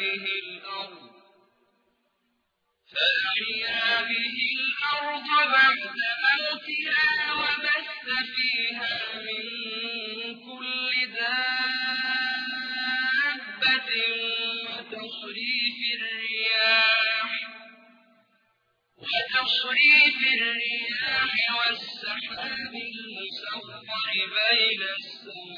به الأرض. فأحيا به الأرض بعد موتها وبث فيها من كل دابة وتصريف الرياح وتصريف الرياح والسحاب المسخر بين السماء.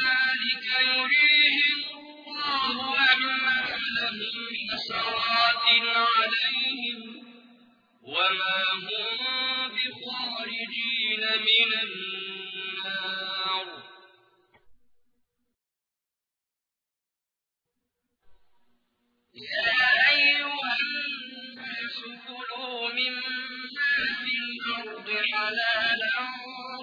كذلك يريهم الله أعمالهم حسرات عليهم وما هم بخارجين من النار. يا أيها الناس كلوا مما في الأرض حلالا